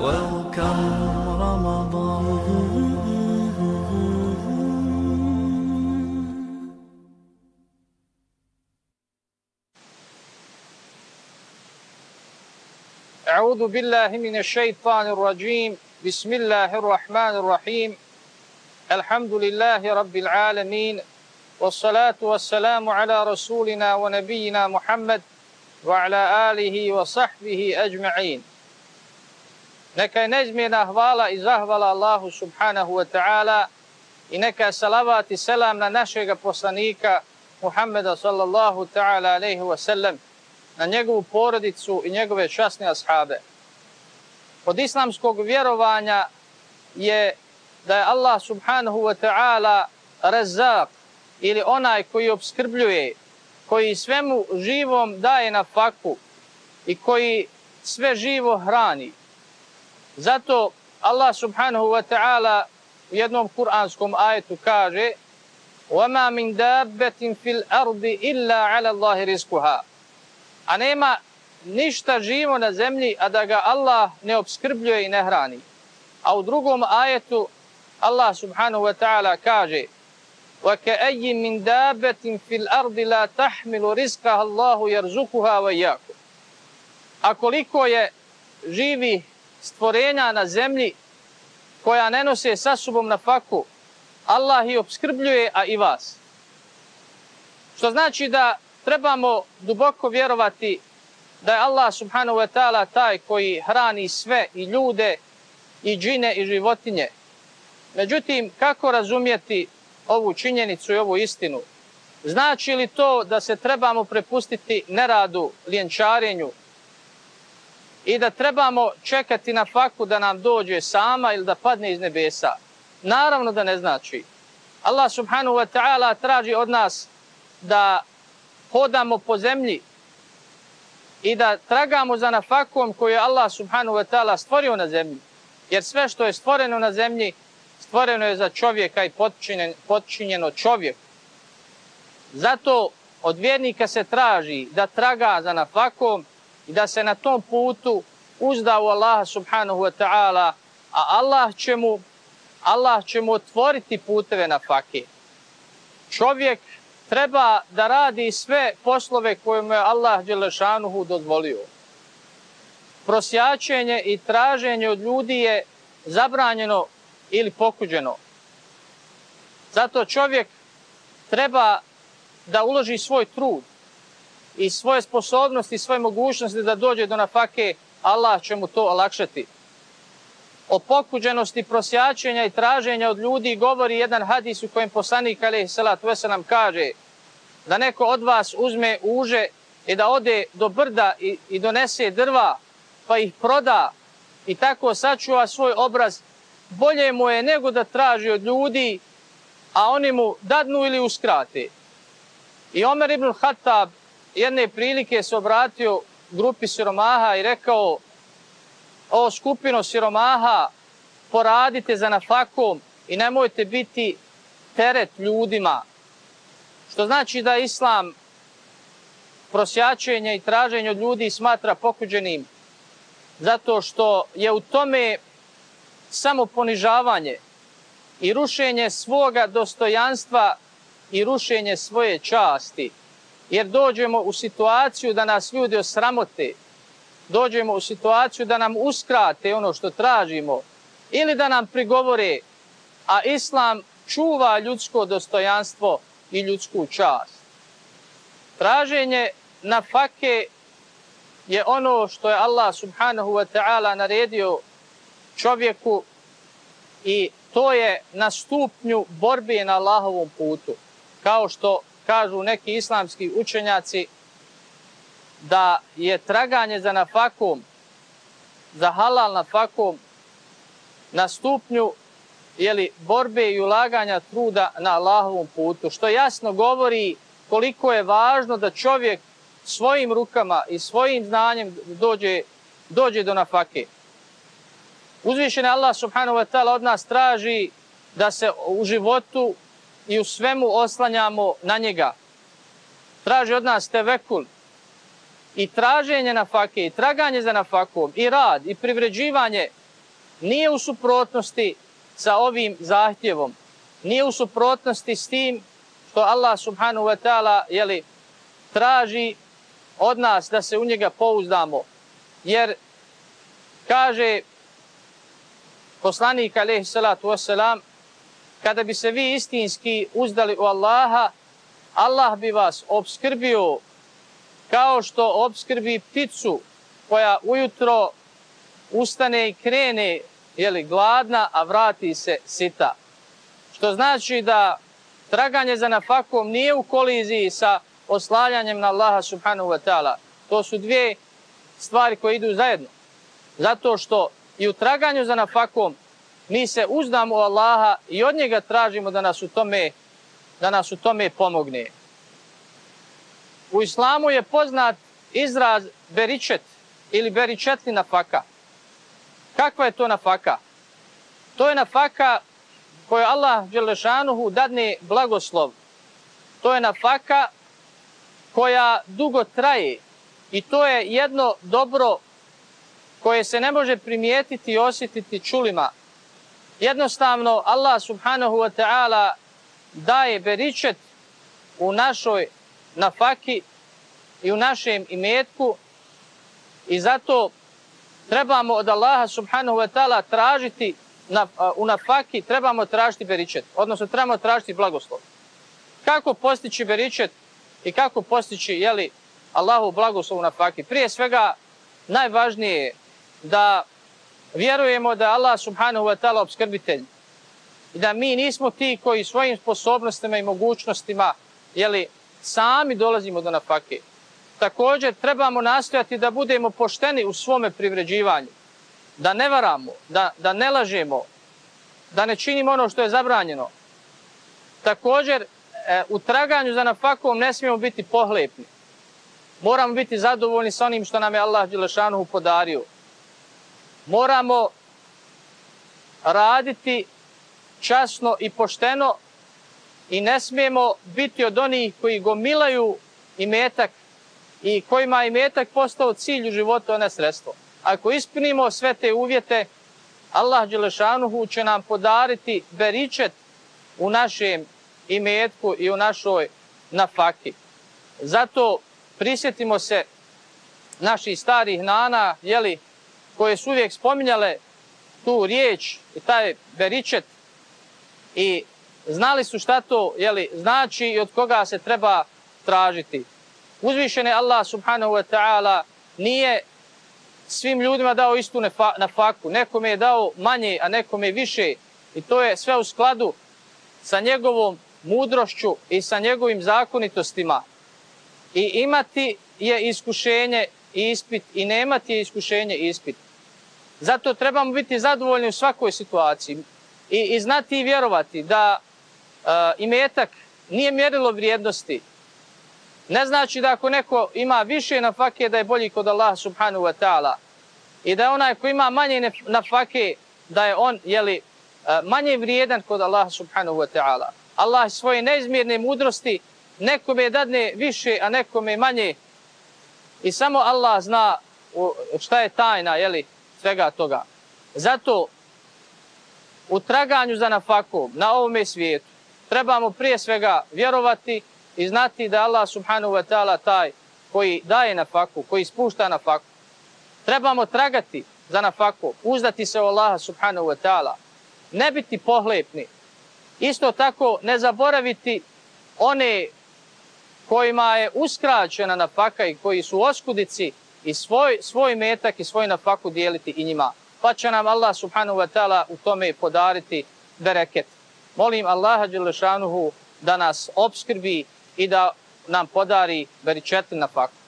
Welcome أعوذ بالله من الشيطان الرجيم. بسم الله الرحمن الرحيم. الحمد لله رب العالمين. والصلاة والسلام على رسولنا ونبينا محمد وعلى آله وصحبه أجمعين. Neka je neizmjerna hvala i zahvala Allahu subhanahu wa ta'ala i neka je salavat i selam na našega poslanika Muhammeda sallallahu ta'ala alaihi wa sallam na njegovu porodicu i njegove časne ashabe. Od islamskog vjerovanja je da je Allah subhanahu wa ta'ala razak ili onaj koji obskrbljuje, koji svemu živom daje na faku i koji sve živo hrani. Zato Allah subhanahu wa ta'ala u jednom kuranskom ajetu kaže وَمَا مِنْ دَابَّةٍ فِي الْأَرْضِ إِلَّا عَلَى اللَّهِ رِزْكُهَا a nema ništa živo na zemlji, a da ga Allah ne obskrbljuje i ne hrani. A u drugom ajetu Allah subhanahu wa ta'ala kaže وَكَأَيِّ مِنْ دَابَةٍ فِي الْأَرْضِ لَا تَحْمِلُ رِزْكَهَا اللَّهُ يَرْزُكُهَا وَيَّاكُ A koliko je živi stvorenja na zemlji koja ne nose sa sobom na faku, Allah ih obskrbljuje, a i vas. Što znači da trebamo duboko vjerovati da je Allah subhanahu wa ta'ala taj koji hrani sve i ljude i džine i životinje. Međutim, kako razumjeti ovu činjenicu i ovu istinu? Znači li to da se trebamo prepustiti neradu, ljenčarenju i da trebamo čekati na faku da nam dođe sama ili da padne iz nebesa? Naravno da ne znači. Allah subhanahu wa ta'ala traži od nas da hodamo po zemlji i da tragamo za nafakom koju je Allah subhanahu wa ta'ala stvorio na zemlji. Jer sve što je stvoreno na zemlji, stvoreno je za čovjeka i podčinjeno čovjek. Zato od vjernika se traži da traga za nafakom i da se na tom putu uzda u Allaha subhanahu wa ta'ala, a Allah će mu, Allah će mu otvoriti puteve na fakir. Čovjek treba da radi sve poslove koje mu je Allah Đelešanuhu dozvolio. Prosjačenje i traženje od ljudi je zabranjeno ili pokuđeno. Zato čovjek treba da uloži svoj trud i svoje sposobnosti i svoje mogućnosti da dođe do nafake, Allah će mu to olakšati. O pokuđenosti prosjačenja i traženja od ljudi govori jedan hadis u kojem poslanik alaihi salatu wasalam kaže da neko od vas uzme uže i da ode do brda i, i donese drva pa ih proda i tako sačuva svoj obraz, bolje mu je nego da traži od ljudi, a oni mu dadnu ili uskrate. I Omer ibn Khattab jedne prilike se obratio grupi siromaha i rekao o skupino siromaha poradite za nafakom i nemojte biti teret ljudima. Što znači da islam prosjačenje i traženje od ljudi smatra pokuđenim zato što je u tome samo ponižavanje i rušenje svoga dostojanstva i rušenje svoje časti. Jer dođemo u situaciju da nas ljudi osramote, dođemo u situaciju da nam uskrate ono što tražimo ili da nam prigovore, a islam čuva ljudsko dostojanstvo i ljudsku čast. Traženje na fake je ono što je Allah subhanahu wa ta'ala naredio čovjeku i to je na stupnju borbe na Allahovom putu. Kao što kažu neki islamski učenjaci da je traganje za nafakom, za halal nafakom na stupnju jeli, borbe i ulaganja truda na Allahovom putu, što jasno govori koliko je važno da čovjek svojim rukama i svojim znanjem dođe, dođe do nafake. Uzvišen Allah subhanahu wa ta'ala od nas traži da se u životu i u svemu oslanjamo na njega. Traži od nas tevekul i traženje nafake i traganje za nafakom i rad i privređivanje nije u suprotnosti sa ovim zahtjevom, nije u suprotnosti s tim što Allah subhanahu wa ta'ala jeli, traži od nas da se u njega pouzdamo. Jer kaže poslanik alaihi salatu wasalam, kada bi se vi istinski uzdali u Allaha, Allah bi vas obskrbio kao što obskrbi pticu koja ujutro ustane i krene jeli, gladna, a vrati se sita. Što znači da traganje za nafakom nije u koliziji sa oslavljanjem na Allaha subhanahu wa ta'ala. To su dvije stvari koje idu zajedno. Zato što i u traganju za nafakom mi se uzdamo u Allaha i od njega tražimo da nas u tome, da nas u tome pomogne. U islamu je poznat izraz beričet ili beričetli nafaka. Kakva je to nafaka? To je nafaka koju Allah Đelešanuhu dadne blagoslov. To je nafaka koja dugo traje i to je jedno dobro koje se ne može primijetiti i osjetiti čulima. Jednostavno, Allah subhanahu wa ta'ala daje beričet u našoj nafaki i u našem imetku i zato trebamo od Allaha subhanahu wa ta'ala tražiti na, u nafaki, trebamo tražiti beričet, odnosno trebamo tražiti blagoslov. Kako postići beričet i kako postići jeli, Allahu blagoslov u nafaki? Prije svega, najvažnije je da vjerujemo da Allah subhanahu wa ta'ala obskrbitelj i da mi nismo ti koji svojim sposobnostima i mogućnostima jeli, sami dolazimo do nafake. Također trebamo nastojati da budemo pošteni u svome privređivanju, da ne varamo, da, da ne lažemo, da ne činimo ono što je zabranjeno. Također, e, u traganju za nafakom ne smijemo biti pohlepni. Moramo biti zadovoljni sa onim što nam je Allah Đelešanuhu podario. Moramo raditi časno i pošteno i ne smijemo biti od onih koji gomilaju imetak i kojima je imetak postao cilj u životu, a ne sredstvo. Ako ispunimo sve te uvjete, Allah Đelešanuhu će nam podariti beričet u našem imetku i u našoj nafaki. Zato prisjetimo se naših starih nana, jeli, koje su uvijek spominjale tu riječ i taj beričet i znali su šta to jeli, znači i od koga se treba tražiti. Uzvišene Allah subhanahu wa ta'ala nije svim ljudima dao istu na faku. Nekome je dao manje, a nekome više. I to je sve u skladu sa njegovom mudrošću i sa njegovim zakonitostima. I imati je iskušenje i ispit i nemati je iskušenje i ispit. Zato trebamo biti zadovoljni u svakoj situaciji i, i znati i vjerovati da e, imetak nije mjerilo vrijednosti, Ne znači da ako neko ima više na fake da je bolji kod Allaha subhanahu wa ta'ala. I da onaj ko ima manje na fake da je on jeli, e, manje vrijedan kod Allaha subhanahu wa ta'ala. Allah svoje neizmjerne mudrosti nekome dadne više, a nekome manje. I samo Allah zna šta je tajna jeli, svega toga. Zato u traganju za nafakom na ovome svijetu trebamo prije svega vjerovati i znati da Allah subhanahu wa ta'ala taj koji daje nafaku, koji spušta nafaku. Trebamo tragati za nafaku, uzdati se u Allaha subhanahu wa ta'ala, ne biti pohlepni. Isto tako ne zaboraviti one kojima je uskraćena nafaka i koji su oskudici i svoj, svoj metak i svoj nafaku dijeliti i njima. Pa će nam Allah subhanahu wa ta'ala u tome podariti bereket. Molim Allaha Đelešanuhu da nas obskrbi i da nam podari beričetni nafaku.